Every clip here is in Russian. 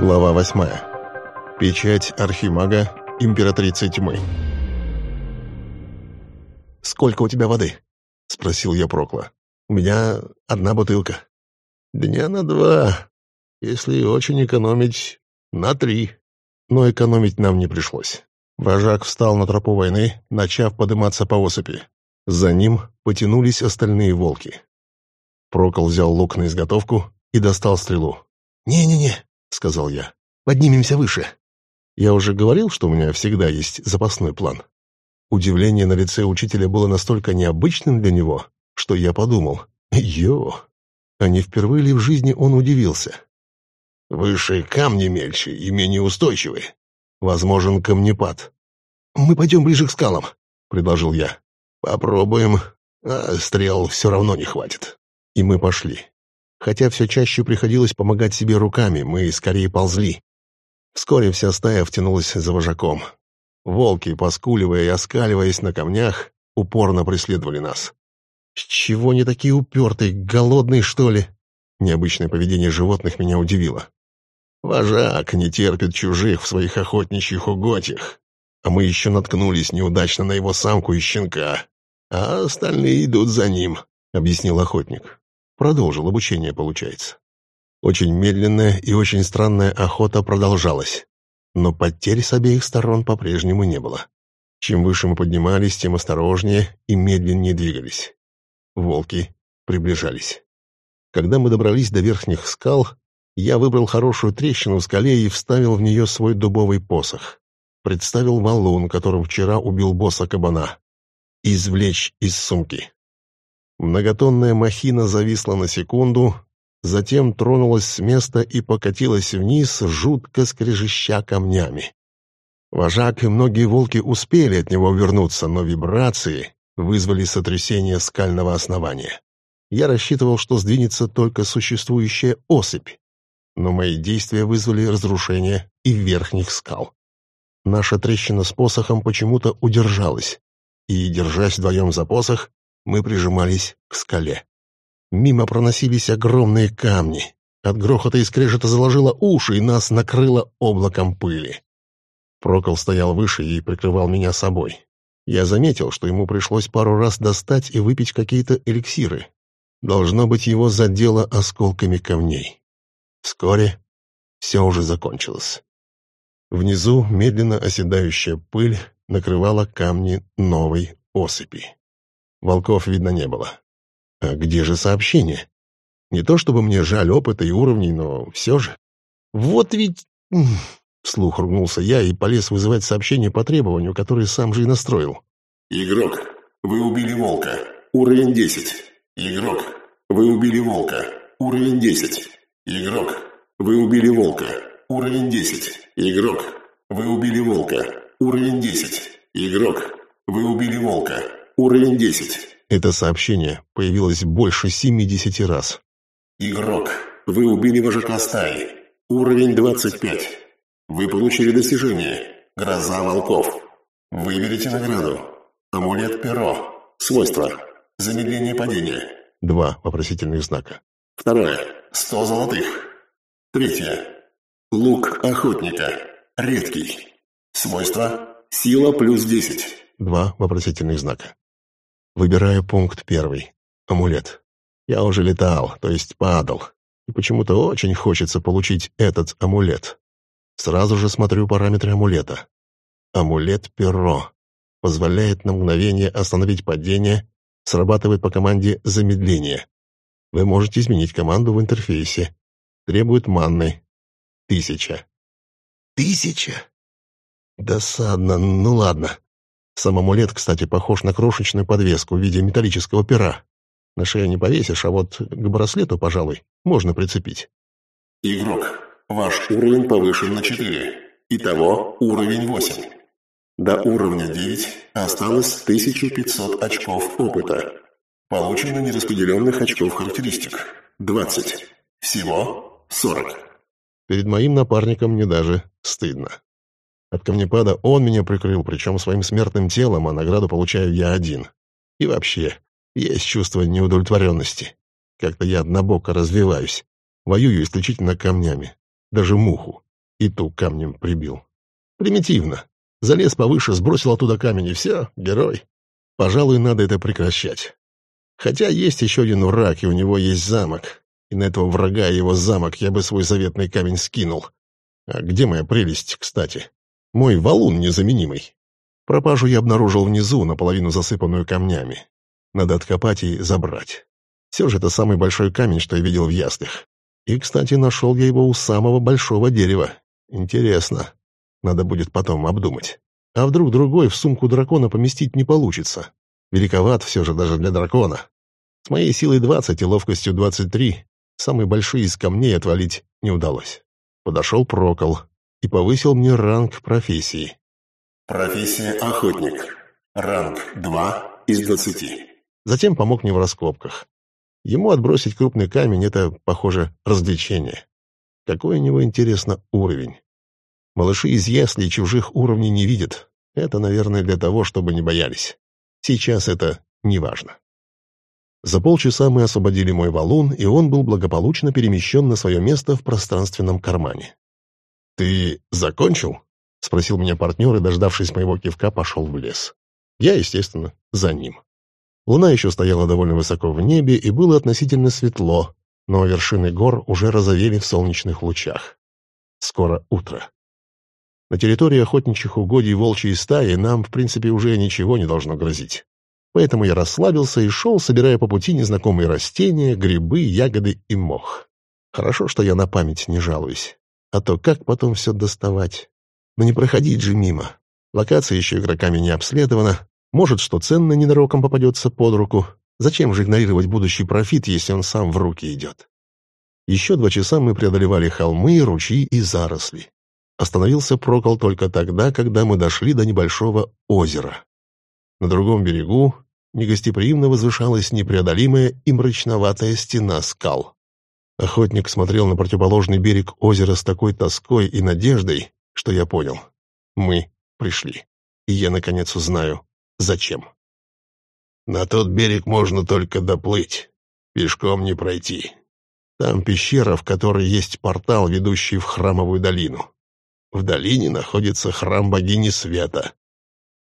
Глава восьмая. Печать Архимага Императрицы Тьмы. «Сколько у тебя воды?» — спросил я Прокла. «У меня одна бутылка». «Дня на два. Если очень экономить, на три». Но экономить нам не пришлось. Вожак встал на тропу войны, начав подниматься по осыпи. За ним потянулись остальные волки. Прокол взял лук на изготовку и достал стрелу. «Не-не-не», — сказал я, — «поднимемся выше». Я уже говорил, что у меня всегда есть запасной план. Удивление на лице учителя было настолько необычным для него, что я подумал, «Йо!» А не впервые ли в жизни он удивился? «Выше камни мельче и менее устойчивые. Возможен камнепад». «Мы пойдем ближе к скалам», — предложил я. «Попробуем, а стрел все равно не хватит». И мы пошли. Хотя все чаще приходилось помогать себе руками, мы скорее ползли. Вскоре вся стая втянулась за вожаком. Волки, поскуливая и оскаливаясь на камнях, упорно преследовали нас. «С чего они такие упертые, голодные, что ли?» Необычное поведение животных меня удивило. Вожак не терпит чужих в своих охотничьих угодьях. А мы еще наткнулись неудачно на его самку и щенка. А остальные идут за ним, — объяснил охотник. Продолжил обучение, получается. Очень медленная и очень странная охота продолжалась, но потерь с обеих сторон по-прежнему не было. Чем выше мы поднимались, тем осторожнее и медленнее двигались. Волки приближались. Когда мы добрались до верхних скал, я выбрал хорошую трещину в скале и вставил в нее свой дубовый посох. Представил валун, которым вчера убил босса кабана. Извлечь из сумки. Многотонная махина зависла на секунду, затем тронулась с места и покатилась вниз, жутко скрежеща камнями. Вожак и многие волки успели от него вернуться, но вибрации вызвали сотрясение скального основания. Я рассчитывал, что сдвинется только существующая осыпь, но мои действия вызвали разрушение и верхних скал. Наша трещина с посохом почему-то удержалась, и, держась вдвоем за посох, мы прижимались к скале. Мимо проносились огромные камни. От грохота и скрежета заложило уши, и нас накрыло облаком пыли. Прокол стоял выше и прикрывал меня собой. Я заметил, что ему пришлось пару раз достать и выпить какие-то эликсиры. Должно быть, его задело осколками камней. Вскоре все уже закончилось. Внизу медленно оседающая пыль накрывала камни новой осыпи. Волков видно не было. А где же сообщение? Не то чтобы мне жаль опыта и уровней, но все же. Вот ведь... Вслух ругнулся я и полез вызывать сообщение по требованию, которое сам же и настроил. «Игрок, вы убили волка. Уровень 10. Игрок, вы убили волка. Уровень 10. Игрок, вы убили волка. Уровень 10. Игрок, вы убили волка. Уровень 10. Игрок, вы убили волка. Уровень 10. Это сообщение появилось больше 70 раз. Игрок, вы убили вожака стаи. Уровень 25. Вы получили достижение. Гроза волков. Выберите награду. Амулет перо. Свойства. Замедление падения. Два вопросительных знака. Второе. Сто золотых. Третье. Лук охотника. Редкий. Свойства. Сила плюс 10. Два вопросительных знака. Выбираю пункт первый. Амулет. Я уже летал, то есть падал. И почему-то очень хочется получить этот амулет. Сразу же смотрю параметры амулета. Амулет-перо. Позволяет на мгновение остановить падение, срабатывает по команде замедление. Вы можете изменить команду в интерфейсе. Требует манны. Тысяча. Тысяча? Досадно, ну ладно. Сам амулет, кстати, похож на крошечную подвеску в виде металлического пера. На шею не повесишь, а вот к браслету, пожалуй, можно прицепить. Игрок, ваш уровень повышен на 4. Итого уровень 8. До уровня 9 осталось 1500 очков опыта. Получено нераспределенных очков характеристик. 20. Всего 40. Перед моим напарником мне даже стыдно. От камнепада он меня прикрыл, причем своим смертным телом, а награду получаю я один. И вообще, есть чувство неудовлетворенности. Как-то я однобоко развиваюсь. Воюю исключительно камнями. Даже муху, и ту камнем прибил. Примитивно. Залез повыше, сбросил оттуда камень, и все, герой. Пожалуй, надо это прекращать. Хотя есть еще один враг, и у него есть замок. И на этого врага и его замок я бы свой заветный камень скинул. А где моя прелесть, кстати? Мой валун незаменимый. Пропажу я обнаружил внизу, наполовину засыпанную камнями. Надо откопать и забрать. Все же это самый большой камень, что я видел в яслях. И, кстати, нашел я его у самого большого дерева. Интересно. Надо будет потом обдумать. А вдруг другой в сумку дракона поместить не получится? Великоват все же даже для дракона. С моей силой 20 и ловкостью 23 самые большие из камней отвалить не удалось. Подошел Прокол и повысил мне ранг профессии. Профессия охотник. Ранг 2 из 20. Затем помог мне в раскопках. Ему отбросить крупный камень — это, похоже, развлечение. Какой у него, интересно, уровень? Малыши из яслей чужих уровней не видят. Это, наверное, для того, чтобы не боялись. Сейчас это не важно. За полчаса мы освободили мой валун, и он был благополучно перемещен на свое место в пространственном кармане. «Ты закончил?» — спросил меня партнер и, дождавшись моего кивка, пошел в лес. Я, естественно, за ним. Луна еще стояла довольно высоко в небе, и было относительно светло, но вершины гор уже розовели в солнечных лучах. Скоро утро. На территории охотничьих угодий волчьей стаи нам, в принципе, уже ничего не должно грозить. Поэтому я расслабился и шел, собирая по пути незнакомые растения, грибы, ягоды и мох. Хорошо, что я на память не жалуюсь. А то как потом все доставать? Но не проходить же мимо. Локация еще игроками не обследована, может, что ценно ненароком попадется под руку. Зачем же игнорировать будущий профит, если он сам в руки идет? Еще два часа мы преодолевали холмы, ручьи и заросли. Остановился Прокол только тогда, когда мы дошли до небольшого озера. На другом берегу негостеприимно возвышалась непреодолимая и мрачноватая стена скал. Охотник смотрел на противоположный берег озера с такой тоской и надеждой, что я понял. Мы пришли. И я, наконец, узнаю, Зачем? На тот берег можно только доплыть, пешком не пройти. Там пещера, в которой есть портал, ведущий в храмовую долину. В долине находится храм богини света.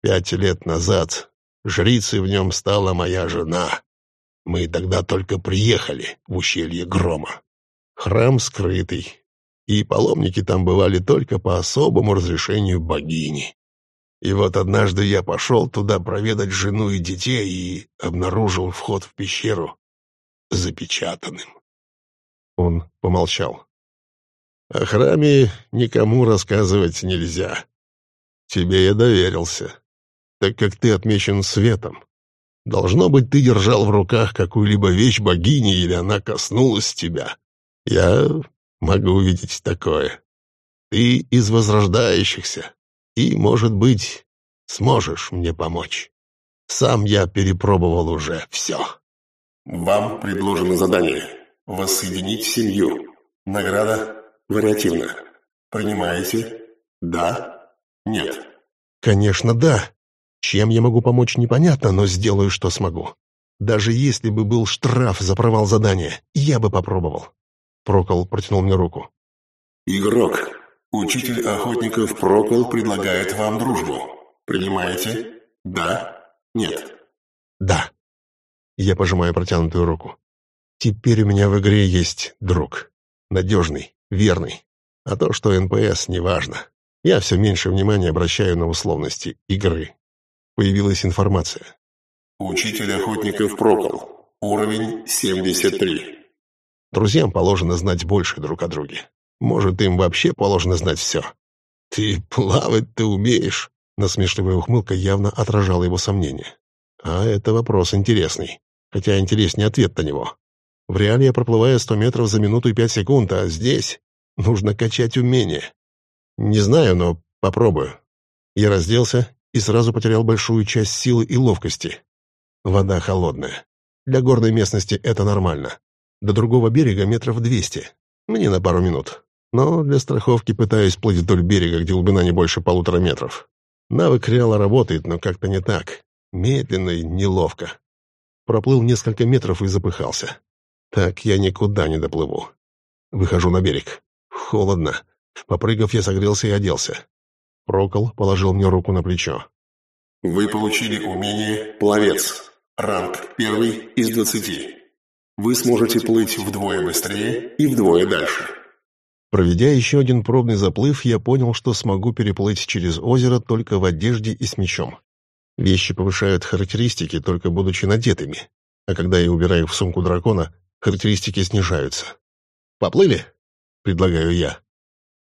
Пять лет назад жрицей в нем стала моя жена. Мы тогда только приехали в ущелье Грома. Храм скрытый, и паломники там бывали только по особому разрешению богини. И вот однажды я пошел туда проведать жену и детей и обнаружил вход в пещеру запечатанным. Он помолчал. О храме никому рассказывать нельзя. Тебе я доверился, так как ты отмечен светом. Должно быть, ты держал в руках какую-либо вещь богини, или она коснулась тебя. Я могу увидеть такое. Ты из возрождающихся, и, может быть, сможешь мне помочь. Сам я перепробовал уже все. Вам предложено задание «Воссоединить семью». Награда вариативна. Принимаете? Да? Нет? Конечно, да. Чем я могу помочь, непонятно, но сделаю, что смогу. Даже если бы был штраф за провал задания, я бы попробовал. Прокол протянул мне руку. Игрок, Учитель охотников Прокол предлагает вам дружбу. Принимаете? Да? Нет? Да. Я пожимаю протянутую руку. Теперь у меня в игре есть друг. Надежный, верный. А то, что НПС, неважно. Я все меньше внимания обращаю на условности игры. Появилась информация. Учитель охотников Прокол. Уровень 73. Друзьям положено знать больше друг о друге. Может, им вообще положено знать все. «Ты плавать ты умеешь?» Насмешливая ухмылка явно отражала его сомнения. А это вопрос интересный. Хотя интереснее ответ на него. В реале я проплываю сто метров за минуту и пять секунд, а здесь нужно качать умение. Не знаю, но попробую. Я разделся и сразу потерял большую часть силы и ловкости. Вода холодная. Для горной местности это нормально. До другого берега метров двести. Мне на пару минут но для страховки пытаюсь плыть вдоль берега, где глубина не больше полутора метров. Навык реала работает, но как-то не так. Медленно и неловко. Проплыл несколько метров и запыхался. Так я никуда не доплыву. Выхожу на берег. Холодно. Попрыгав, я согрелся и оделся. Прокол положил мне руку на плечо. Вы получили умение «Пловец». Ранг первый из двадцати. Вы сможете плыть вдвое быстрее и вдвое дальше. Проведя еще один пробный заплыв, я понял, что смогу переплыть через озеро только в одежде и с мечом. Вещи повышают характеристики, только будучи надетыми, а когда я убираю их в сумку дракона, характеристики снижаются. «Поплыли?» — предлагаю я.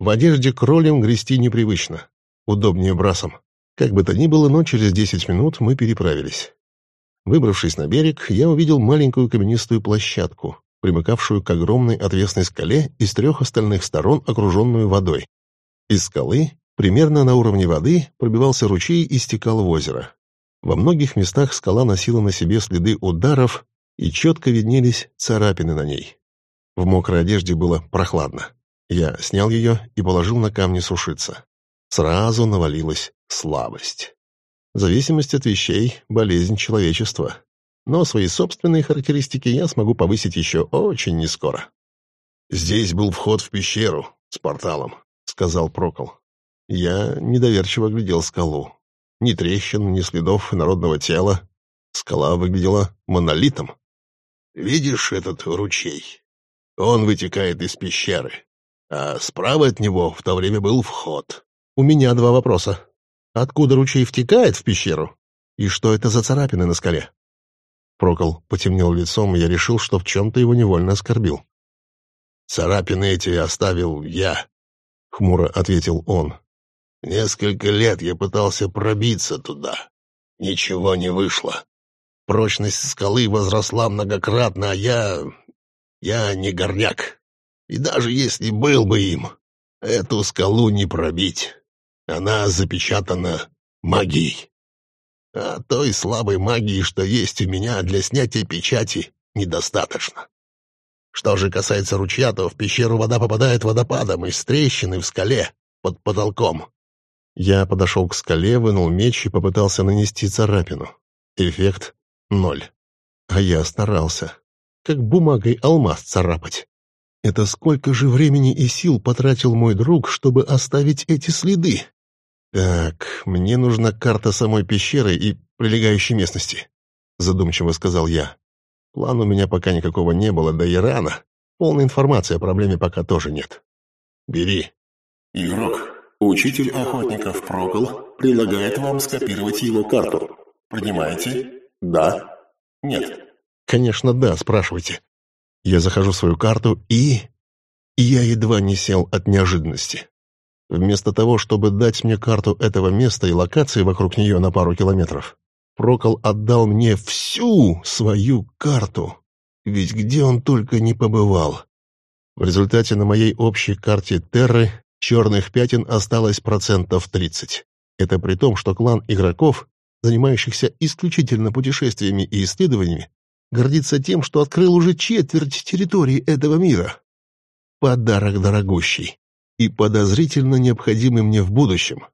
В одежде кролем грести непривычно, удобнее брасом. Как бы то ни было, но через десять минут мы переправились. Выбравшись на берег, я увидел маленькую каменистую площадку, примыкавшую к огромной отвесной скале и с трех остальных сторон окруженную водой. Из скалы, примерно на уровне воды, пробивался ручей и стекал в озеро. Во многих местах скала носила на себе следы ударов, и четко виднелись царапины на ней. В мокрой одежде было прохладно. Я снял ее и положил на камни сушиться. Сразу навалилась слабость. Зависимость от вещей — болезнь человечества. Но свои собственные характеристики я смогу повысить еще очень нескоро. «Здесь был вход в пещеру с порталом», — сказал Прокол. Я недоверчиво глядел скалу. Ни трещин, ни следов народного тела. Скала выглядела монолитом. «Видишь этот ручей? Он вытекает из пещеры, а справа от него в то время был вход». «У меня два вопроса. Откуда ручей втекает в пещеру? И что это за царапины на скале? Прокол потемнел лицом, и я решил, что в чем-то его невольно оскорбил. «Царапины эти оставил я», — хмуро ответил он. «Несколько лет я пытался пробиться туда. Ничего не вышло. Прочность скалы возросла многократно, а я... я не горняк. И даже если был бы им, эту скалу не пробить. Она запечатана магией. А той слабой магии, что есть у меня для снятия печати, недостаточно. Что же касается ручья, то в пещеру вода попадает водопадом из трещины в скале под потолком. Я подошел к скале, вынул меч и попытался нанести царапину. Эффект — ноль. А я старался. Как бумагой алмаз царапать. Это сколько же времени и сил потратил мой друг, чтобы оставить эти следы? «Так, мне нужна карта самой пещеры и прилегающей местности», — задумчиво сказал я. «План у меня пока никакого не было, да и рано. Полной информации о проблеме пока тоже нет». «Бери». «Игрок, учитель охотников Прокол предлагает вам скопировать его карту. Принимаете? Да? Нет?» «Конечно, да, спрашивайте». Я захожу в свою карту и... Я едва не сел от неожиданности. Вместо того, чтобы дать мне карту этого места и локации вокруг нее на пару километров, Прокол отдал мне всю свою карту. Ведь где он только не побывал. В результате на моей общей карте Терры черных пятен осталось процентов 30. Это при том, что клан игроков, занимающихся исключительно путешествиями и исследованиями, гордится тем, что открыл уже четверть территории этого мира. Подарок дорогущий и подозрительно необходимый мне в будущем.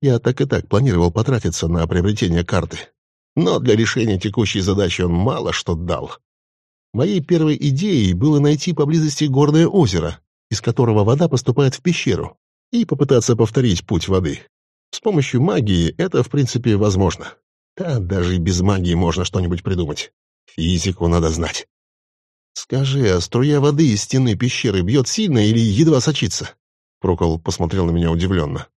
Я так и так планировал потратиться на приобретение карты. Но для решения текущей задачи он мало что дал. Моей первой идеей было найти поблизости горное озеро, из которого вода поступает в пещеру, и попытаться повторить путь воды. С помощью магии это, в принципе, возможно. Да, даже и без магии можно что-нибудь придумать. Физику надо знать. Скажи, а струя воды из стены пещеры бьет сильно или едва сочится? Прокол посмотрел на меня удивленно.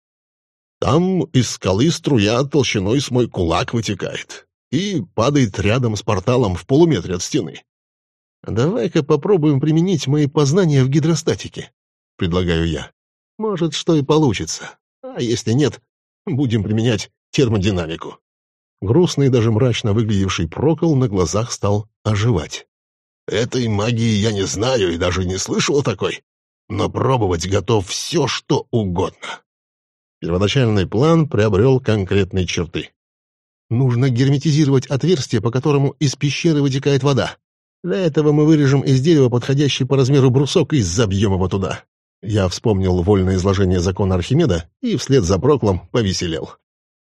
«Там из скалы струя толщиной с мой кулак вытекает и падает рядом с порталом в полуметре от стены. Давай-ка попробуем применить мои познания в гидростатике», — предлагаю я. «Может, что и получится. А если нет, будем применять термодинамику». Грустный и даже мрачно выглядевший Прокол на глазах стал оживать. «Этой магии я не знаю и даже не слышал о такой но пробовать готов все, что угодно. Первоначальный план приобрел конкретные черты. Нужно герметизировать отверстие, по которому из пещеры вытекает вода. Для этого мы вырежем из дерева подходящий по размеру брусок и забьем его туда. Я вспомнил вольное изложение закона Архимеда и вслед за Проклом повеселел.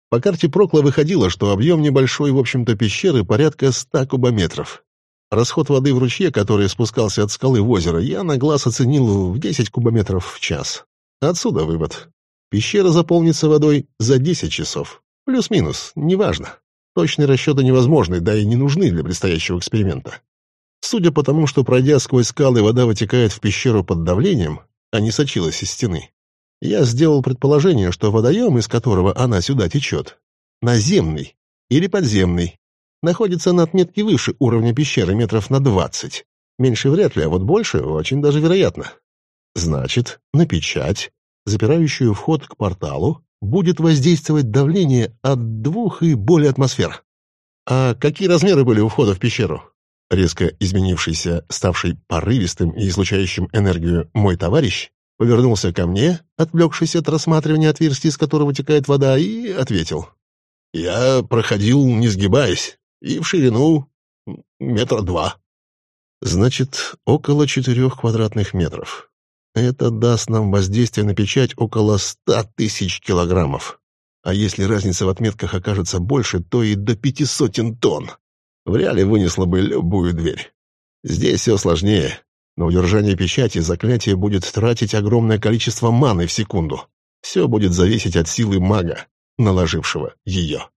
По карте Прокла выходило, что объем небольшой, в общем-то, пещеры порядка ста кубометров. Расход воды в ручье, который спускался от скалы в озеро, я на глаз оценил в 10 кубометров в час. Отсюда вывод. Пещера заполнится водой за 10 часов. Плюс-минус, неважно. Точные расчеты невозможны, да и не нужны для предстоящего эксперимента. Судя по тому, что пройдя сквозь скалы вода вытекает в пещеру под давлением, а не сочилась из стены, я сделал предположение, что водоем, из которого она сюда течет, наземный или подземный, находится на отметке выше уровня пещеры метров на двадцать. Меньше вряд ли, а вот больше очень даже вероятно. Значит, на печать, запирающую вход к порталу, будет воздействовать давление от двух и более атмосфер. А какие размеры были у входа в пещеру? Резко изменившийся, ставший порывистым и излучающим энергию мой товарищ повернулся ко мне, отвлекшись от рассматривания отверстия, из которого вытекает вода, и ответил. «Я проходил, не сгибаясь, и в ширину метра два». «Значит, около четырех квадратных метров. Это даст нам воздействие на печать около ста тысяч килограммов. А если разница в отметках окажется больше, то и до пяти сотен тонн. В реале вынесло бы любую дверь. Здесь все сложнее. На удержание печати заклятие будет тратить огромное количество маны в секунду. Все будет зависеть от силы мага, наложившего ее.